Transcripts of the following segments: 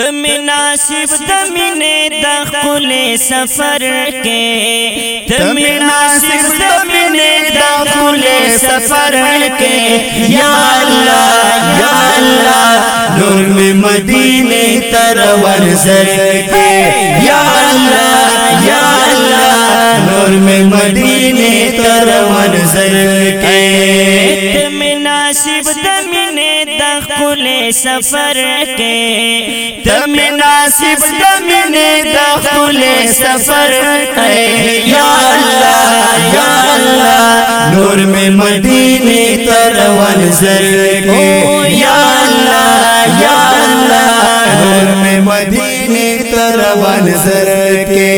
تم ناصب دمینے دخل سفر کے۔ تم ناصب دمینے دخل سفر کے۔ یا اللہ یا اللہ، نور میں مدینے ترور سر کے۔ یا اللہ یا اللہ، نور میں مدینے ترور سر کے۔ سفر کے تم ناصب دمینے دخل سفر کے۔ یا اللہ یا اللہ نور میں مدینے ترور سر کے۔ یا اللہ یا اللہ نور میں مدینے ترور سر کے۔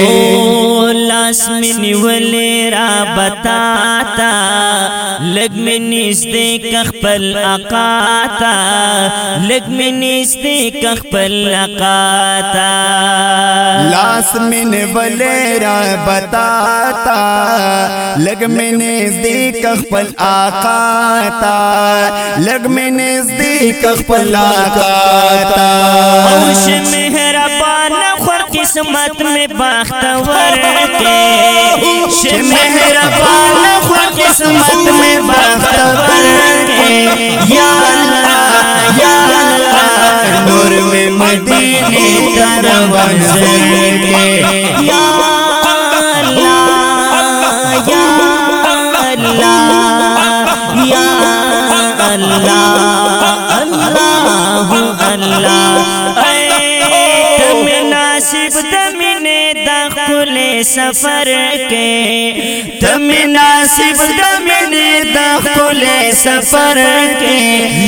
او لاس میں نیولے را بتاتا لگ میں نزدے کخپل اقاتا لگ میں نزدے کخپل اقاتا لاس من ولیرا بتاتا لگ میں نزدیک اخپل آقا تا لگ میں نزدیک اخپل آقا تا اوش مہربان خور قسمت میں باختور کے ش مدینے تروان سر کے یا اللہ یا اللہ یا اللہ اللہ اللہ اے تم ناصب دمینے دخل سفر کے تم ناصب دمینے دخل سفر کے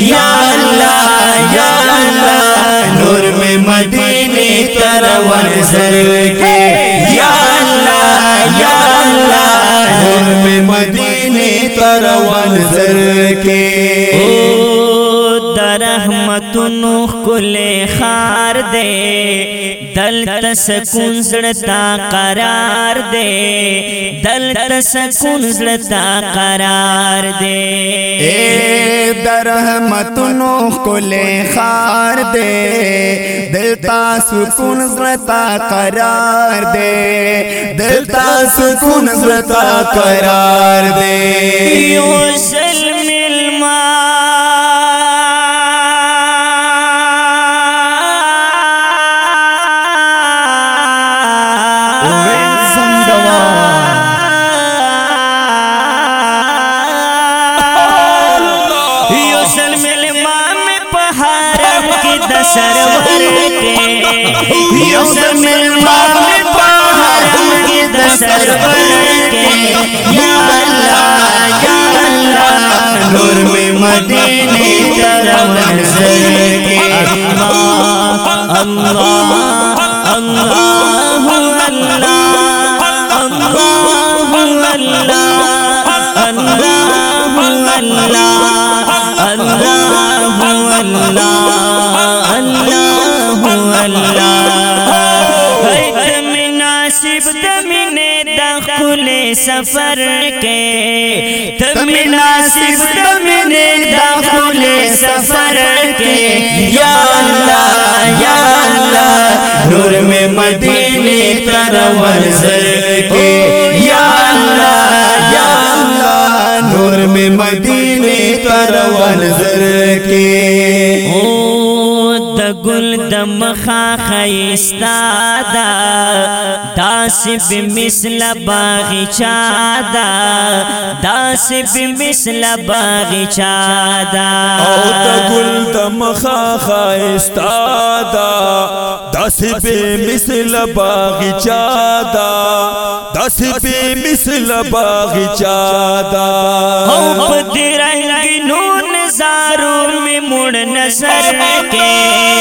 یا اللہ یا اللہ نور میں مدینے دلبر ورسر کے یا اللہ یا اللہ حرم مدینی تر ورسر کے درحمت نوح کل خار دے دل تسکون زڑتا قرار دے دل تسکون زڑتا قرار دے اے درحمت نوح کو لے خار دے دلتا سکون زرتا قرار دے دلتا سکون زرتا قرار دے یو دسرور کے یو سلم الامام پہارم کی دسرور کے یا اللہ یا اللہ نور میں مدینے کرم سر کے اللہ اللہ اللہ اللہ اللہ اللہ اللہ اللہ اللہ اللہ اللہ۔ دم ناصب دم دخل سفر کے۔ دم ناصب دم دخل سفر کے۔ یا اللہ یا اللہ نور میں مدینی ترور زر کے۔ یا اللہ یا اللہ نور میں مدینے ترور زر کے۔ مخا خیستا دا داس بمثل باغچا دا داس بمثل باغچا دا او د ګل د مخا خایستا دا داسې په مثل باغچا دا داسې په مثل باغچا دا او پتی رنگ نون بازاروں میں مڑ نظر کے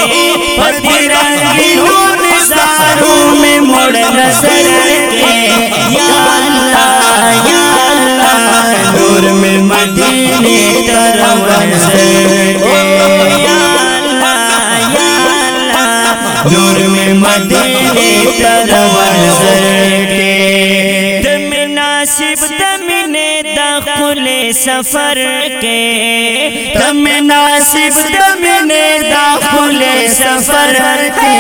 پتی پتھرنگی بازاروں میں مڑ نظر کے۔ یا اللہ کرم سر سفر کے تم ناصب تم نے داخل سفر کے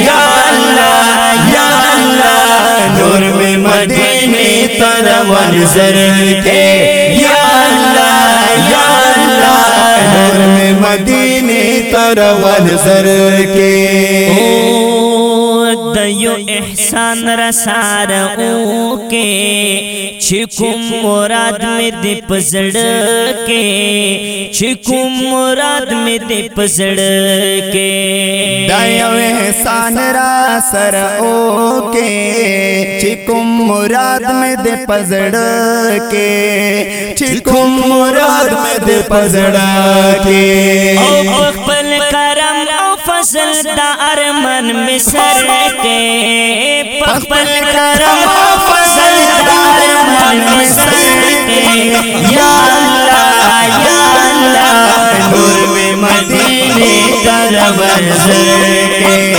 یا اللہ یا اللہ، نور میں مدینے ترون زر کے یا اللہ یا اللہ، نور میں مدینے ترون زر کے۔ یو احسان را سار او کې چې کوم مراد مې دې پزړ کې چې کوم مراد مې دې پزړ کې دا یو احسان را سر او کې چې کوم مراد مې دې پزړ کې چې کوم مراد مې دې پزړ کې او خپل کرم او فضل دا ارمن مصر کے پخپل کرم فضل فصل دا ارمن مصر کے۔ یا اللہ یا اللہ، نور میں مدینے ترون زر کے۔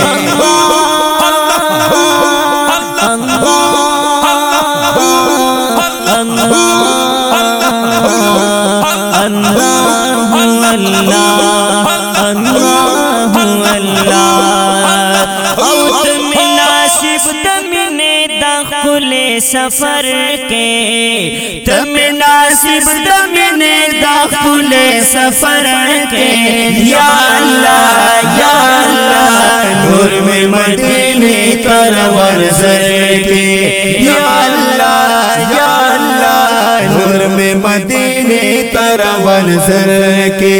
لے سفر کے تم ناصب تم نے داخل سفر کے۔ یا اللہ یا اللہ، نور میں مدینے ترور زر کے یا اللہ یا اللہ، نور میں مدینے ترور زر کے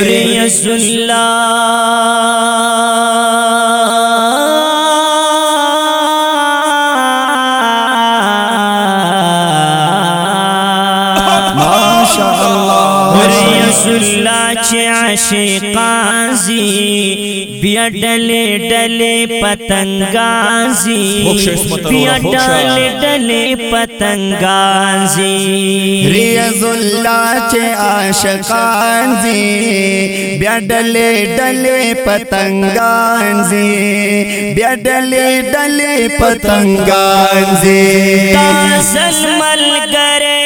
ریس اللہ۔ اللہ چھ عاشقان زی بیا ڈلے ڈلے پتنگان زی بیا ڈلے ڈلے پتنگان زی ریز اللہ چے آشقان زی بیا ڈلے ڈلے پتنگان زی بیا ڈلے ڈلے پتنگان زی کاسل مل گرے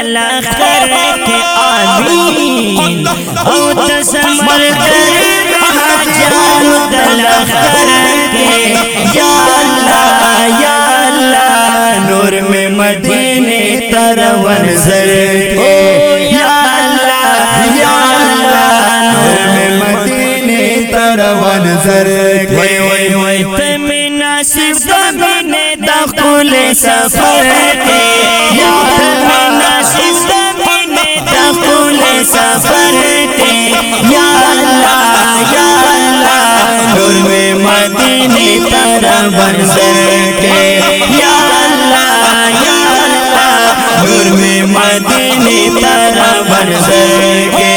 حجیان دلخر کے آمین۔ او دسل مل گرے میں حجیان دلخر کے یا اللہ یا اللہ، نور میں مدینے ترون زر کے۔ یا اللہ یا اللہ، نور میں مدینے ترون زر کے۔ تم ناصب زمین دخول سفر کے۔ یا مدینے